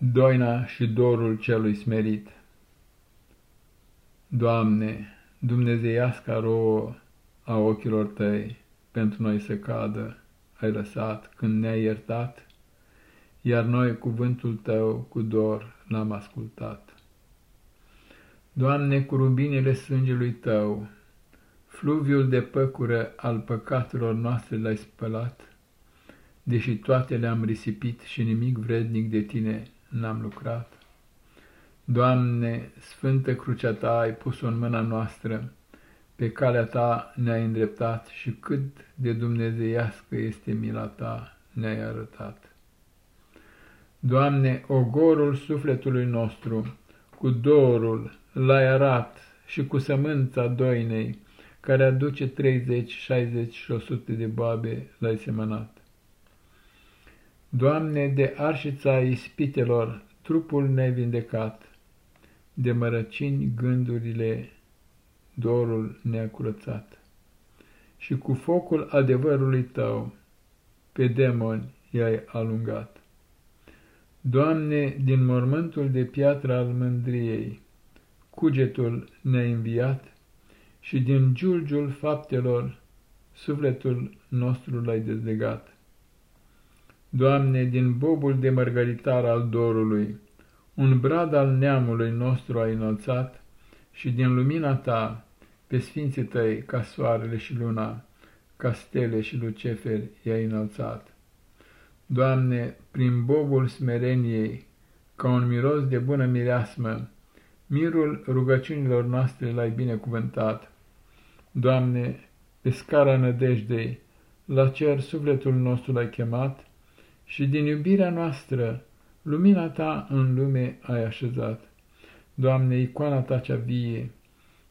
Doina și dorul celui smerit Doamne, dumnezeiasca rouă a ochilor tăi, pentru noi să cadă, ai lăsat când ne-ai iertat, iar noi cuvântul tău cu dor l-am ascultat. Doamne, cu rubinile sângelui tău, fluviul de păcură al păcatelor noastre l-ai spălat, deși toate le-am risipit și nimic vrednic de tine n-am lucrat. Doamne, Sfântă Crucea Ta ai pus-o în mâna noastră, pe calea Ta ne-ai îndreptat și cât de dumnezeiască este mila Ta ne-ai arătat. Doamne, ogorul sufletului nostru, cu dorul l-ai arat și cu sămânța doinei, care aduce 30, 60 și 100 de babe, l-ai semănat. Doamne, de arșița ispitelor, trupul nevindecat, de mărăcini gândurile, dorul neacurățat. Și cu focul adevărului tău, pe demoni i-ai alungat. Doamne, din mormântul de piatră al mândriei, cugetul ne-a înviat și din giulgiul faptelor, sufletul nostru l-ai dezlegat. Doamne, din bobul de mărgăritar al dorului, un brad al neamului nostru ai înălțat și din lumina ta, pe sfinții tăi, ca soarele și luna, ca stele și luceferi, i-ai înălțat. Doamne, prin bobul smereniei, ca un miros de bună mireasmă, mirul rugăciunilor noastre l-ai binecuvântat. Doamne, pe scara nădejdei, la cer sufletul nostru l-ai chemat, și din iubirea noastră lumina Ta în lume ai așezat. Doamne, icoana Ta cea vie,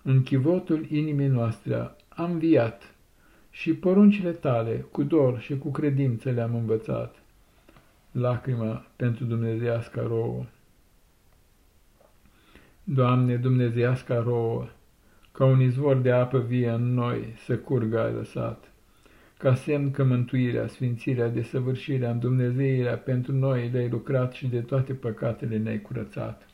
în chivotul inimii noastre am viat și poruncile Tale cu dor și cu credință le-am învățat. Lacrima pentru dumnezeiasca rouă. Doamne, dumnezeiasca rouă, ca un izvor de apă vie în noi să curgă ai lăsat ca semn că mântuirea, sfințirea, desăvârșirea, Dumnezeirea pentru noi le-ai lucrat și de toate păcatele ne-ai curățat.